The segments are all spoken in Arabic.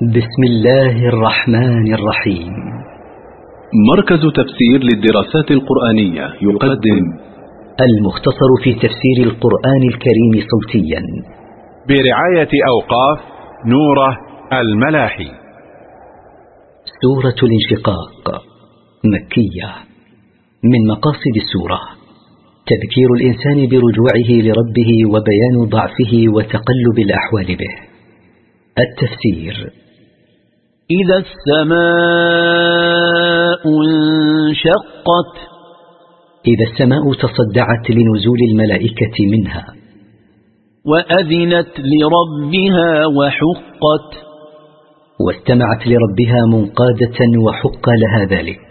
بسم الله الرحمن الرحيم. مركز تفسير للدراسات القرآنية يقدم المختصر في تفسير القرآن الكريم صوتيا. برعاية أوقاف نوره الملاحي. سورة الانشقاق مكية. من مقاصد السورة تذكير الإنسان برجوعه لربه وبيان ضعفه وتقلب الأحوال به. التفسير إذا السماء انشقت. إذا السماء تصدعت لنزول الملائكة منها. وأذنت لربها وحقت. واستمعت لربها منقادة وحق لها ذلك.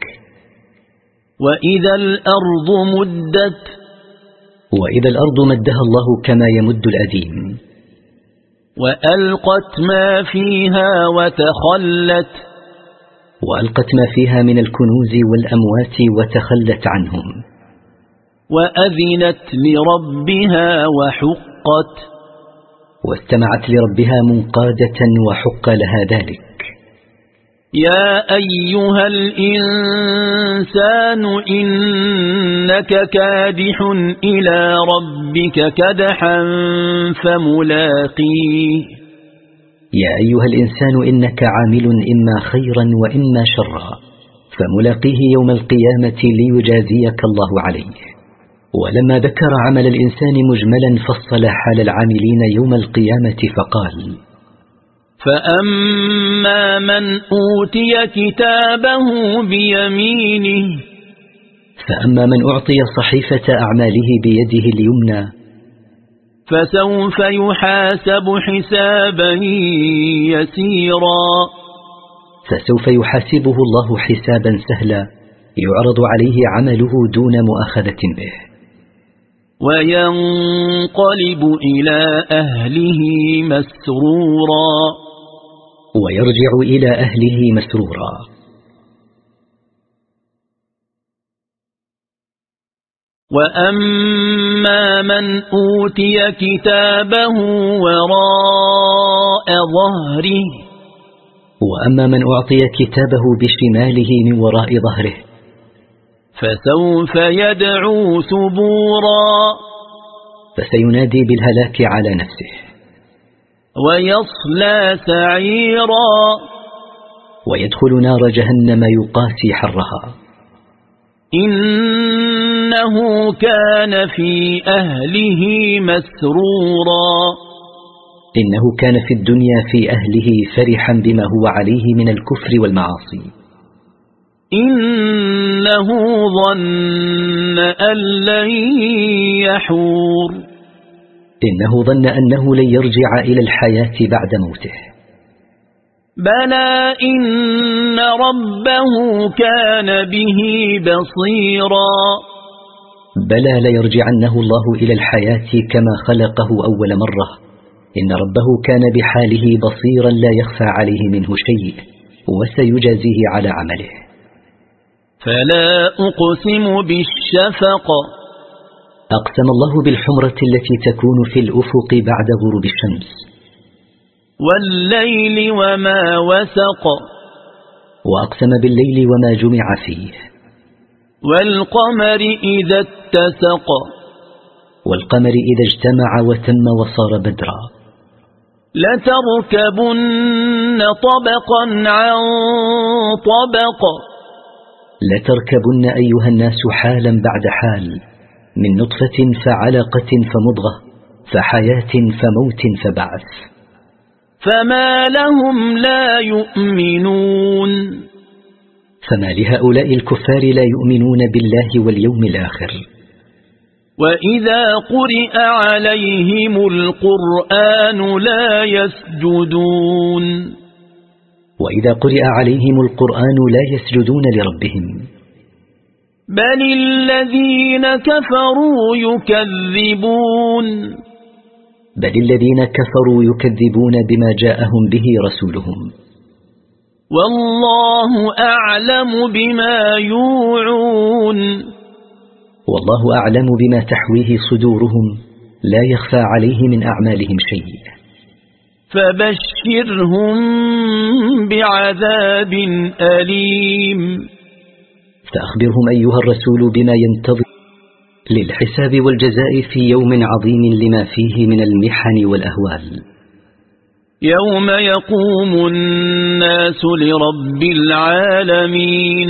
وإذا الأرض مدت. وإذا الأرض مدها الله كما يمد الأديم وألقت ما فيها وتخلت وألقت ما فيها من الكنوز والأموات وتخلت عنهم. وأذنت لربها وحقت واستمعت لربها منقادة وحق لها ذلك. يا أيها الإنسان إنك كادح إلى ربك كدحا فملاقيه. يا أيها الإنسان إنك عامل إما خيرا وإما شرا فملاقيه يوم القيامة ليجازيك الله عليه. ولما ذكر عمل الإنسان مجملا فصل حال العاملين يوم القيامة فقال فأما من أوتي كتابه بيمينه فأما من أعطي صحيفة أعماله بيده اليمنى فسوف يحاسب حسابا يسيرا فسوف يحاسبه الله حسابا سهلا يعرض عليه عمله دون مؤاخذة به وينقلب إلى أهله مسرورا ويرجع إلى أهله مسرورا. وأما من أوتي كتابه وراء ظهره وأما من أعطي كتابه بشماله من وراء ظهره فسوف يدعو ثبورا. فسينادي بالهلاك على نفسه. ويصلى سعيرا. ويدخل نار جهنم يقاسي حرها. إنه كان في أهله مسرورا. إنه كان في الدنيا في أهله فرحا بما هو عليه من الكفر والمعاصي. إنه ظن أن لن يحور. إنه ظن أنه لن يرجع إلى الحياة بعد موته. بلى إن ربه كان به بصيرا. بلى ليرجعنه الله إلى الحياة كما خلقه أول مرة. إن ربه كان بحاله بصيرا لا يخفى عليه منه شيء وسيجازيه على عمله. فلا أقسم بالشفق. أقسم الله بالحمرة التي تكون في الأفق بعد غروب الشمس. والليل وما وسق. وأقسم بالليل وما جمع فيه. والقمر إذا اتسق. والقمر إذا اجتمع وتم وصار بدرا. لتركبن طبقا عن طبق. لتركبن أيها الناس حالا بعد حال. من نطفة فعلقة فمضغة فحياة فموت فبعث. فما لهم لا يؤمنون. فما لهؤلاء الكفار لا يؤمنون بالله واليوم الآخر. وإذا قرئ عليهم القرآن لا يسجدون. وإذا قرئ عليهم القرآن لا يسجدون لربهم. بل الذين كفروا يكذبون بل الذين كفروا يكذبون بما جاءهم به رسولهم. والله أعلم بما يوعون والله أعلم بما تحويه صدورهم. لا يخفى عليه من أعمالهم شيء. فبشرهم بعذاب أليم فأخبرهم أيها الرسول بما ينتظر للحساب والجزاء في يوم عظيم لما فيه من المحن والأهوال. يوم يقوم الناس لرب العالمين.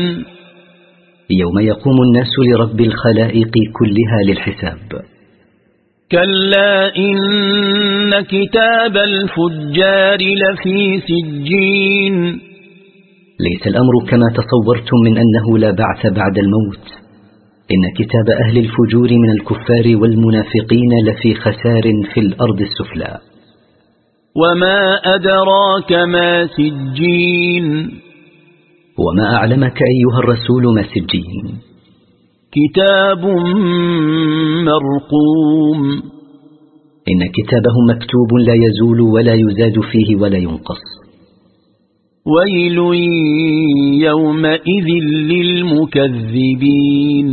يوم يقوم الناس لرب الخلائق كلها للحساب. كلا إن كتاب الفجار لفي سجين. ليس الأمر كما تصورتم من أنه لا بعث بعد الموت. إن كتاب أهل الفجور من الكفار والمنافقين لفي خسار في الأرض السفلى. وما أدراك ما سجين؟ وما أعلمك أيها الرسول ما سجين؟ كتاب مرقوم. إن كتابه مكتوب لا يزول ولا يزاد فيه ولا ينقص. ويل يومئذ للمكذبين.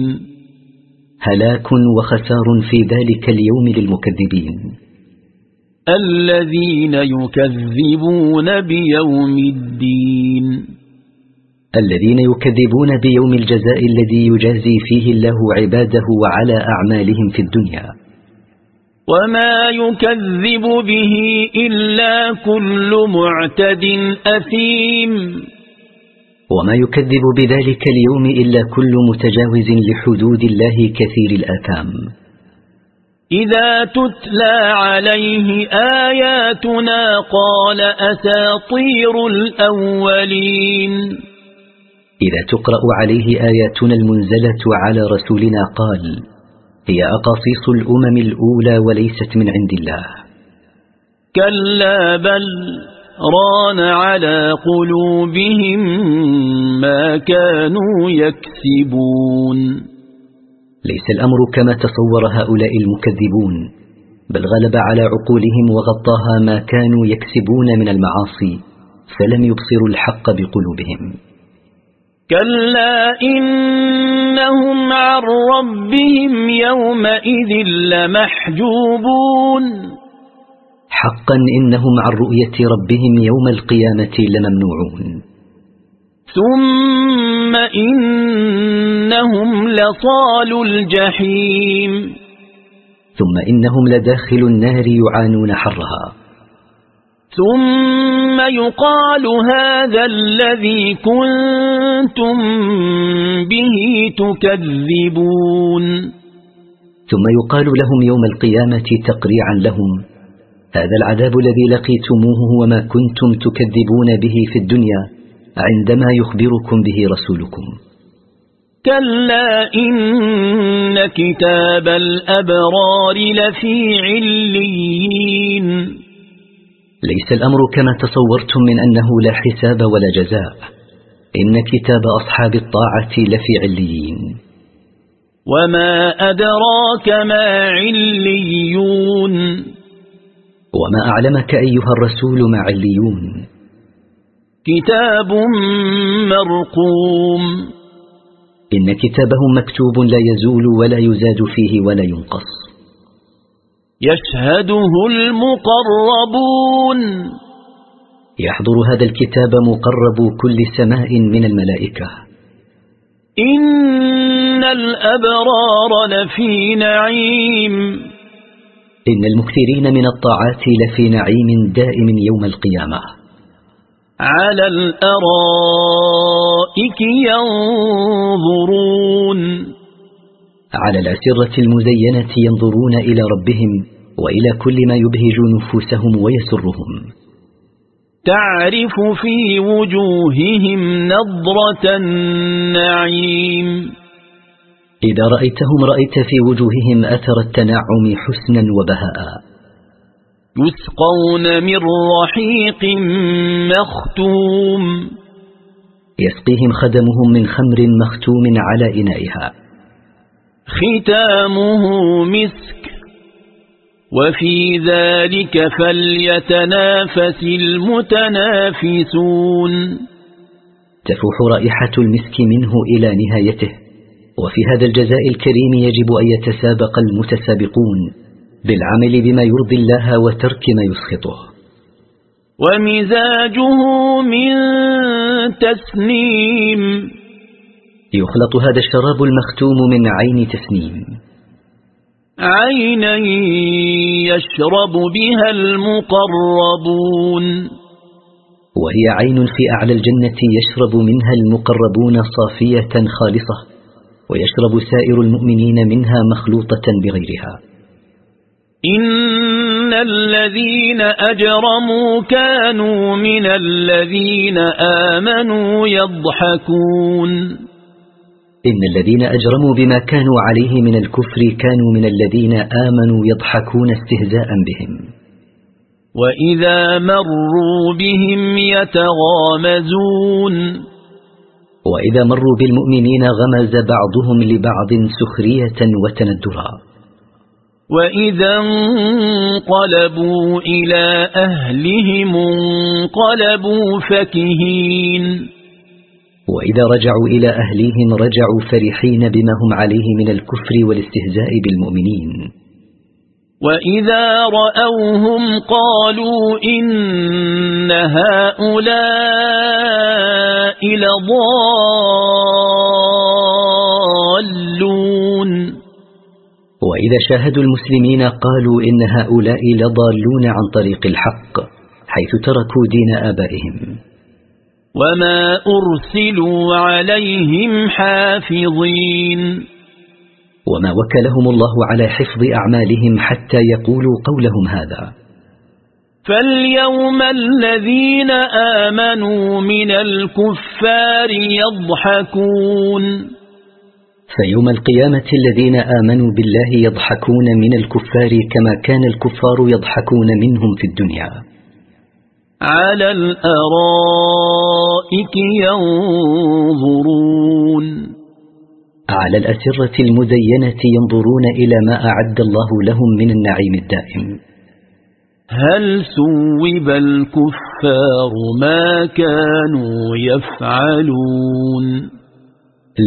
هلاك وخسار في ذلك اليوم للمكذبين. الذين يكذبون بيوم الدين. الذين يكذبون بيوم الجزاء الذي يجازي فيه الله عباده وعلى أعمالهم في الدنيا. وما يكذب به إلا كل معتد أثيم وما يكذب بذلك اليوم إلا كل متجاوز لحدود الله كثير الآثام. إذا تتلى عليه آياتنا قال أساطير الأولين إذا تقرأ عليه آياتنا المنزلة على رسولنا قال هي أقاصيص الأمم الأولى وليست من عند الله. كلا بل ران على قلوبهم ما كانوا يكسبون. ليس الأمر كما تصور هؤلاء المكذبون بل غلب على عقولهم وغطاها ما كانوا يكسبون من المعاصي فلم يبصروا الحق بقلوبهم. كلا إنهم عن ربهم يومئذ لمحجوبون حقا إنهم عن رؤية ربهم يوم القيامة لممنوعون ثم إنهم لصال الجحيم ثم إنهم لداخل النار يعانون حرها ثم يقال هذا الذي كنتم به تكذبون. ثم يقال لهم يوم القيامة تقريعا لهم هذا العذاب الذي لقيتموه وما كنتم تكذبون به في الدنيا عندما يخبركم به رسولكم. كلا إن كتاب الأبرار لفي عليين ليس الأمر كما تصورتم من أنه لا حساب ولا جزاء. إن كتاب أصحاب الطاعة لفي عليين. وما أدراك ما عليون. وما أعلمك أيها الرسول ما عليون. كتاب مرقوم. إن كتابهم مكتوب لا يزول ولا يزاد فيه ولا ينقص. يشهده المقربون. يحضر هذا الكتاب مقرب كل سماء من الملائكة. إن الأبرار لفي نعيم. إن المكثرين من الطاعات لفي نعيم دائم يوم القيامة. على الأرائك ينظرون. على الأسرة المزينة ينظرون إلى ربهم وإلى كل ما يبهج نفوسهم ويسرهم. تعرف في وجوههم نظرة النعيم. إذا رأيتهم رأيت في وجوههم أثر التنعم حسنا وبهاء. يسقون من رحيق مختوم. يسقيهم خدمهم من خمر مختوم على إنائها. ختامه مسك. وفي ذلك فليتنافس المتنافسون. تفوح رائحة المسك منه إلى نهايته. وفي هذا الجزاء الكريم يجب أن يتسابق المتسابقون بالعمل بما يرضي الله وترك ما يسخطه. ومزاجه من تسنيم. يخلط هذا الشراب المختوم من عين تسنيم. عينا يشرب بها المقربون. وهي عين في أعلى الجنة يشرب منها المقربون صافية خالصة ويشرب سائر المؤمنين منها مخلوطة بغيرها. إن الذين أجرموا كانوا من الذين آمنوا يضحكون. إن الذين أجرموا بما كانوا عليه من الكفر كانوا من الذين آمنوا يضحكون استهزاء بهم. وإذا مروا بهم يتغامزون. وإذا مروا بالمؤمنين غمز بعضهم لبعض سخرية وتندرا. وإذا انقلبوا إلى أهلهم انقلبوا فكهين. وإذا رجعوا إلى أهليهم رجعوا فرحين بما هم عليه من الكفر والاستهزاء بالمؤمنين. وإذا رأوهم قالوا إن هؤلاء لضالون. وإذا شاهدوا المسلمين قالوا إن هؤلاء لضالون عن طريق الحق حيث تركوا دين آبائهم. وما أرسلوا عليهم حافظين وما وكلهم الله على حفظ أعمالهم حتى يقولوا قولهم هذا. فاليوم الذين آمنوا من الكفار يضحكون فيوم القيامة الذين آمنوا بالله يضحكون من الكفار كما كان الكفار يضحكون منهم في الدنيا. على الأرائك ينظرون على الأسرة المزينة ينظرون إلى ما أعد الله لهم من النعيم الدائم. هل سوب الكفار ما كانوا يفعلون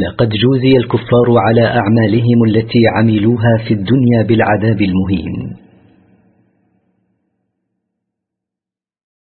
لقد جوزي الكفار على أعمالهم التي عملوها في الدنيا بالعذاب المهين.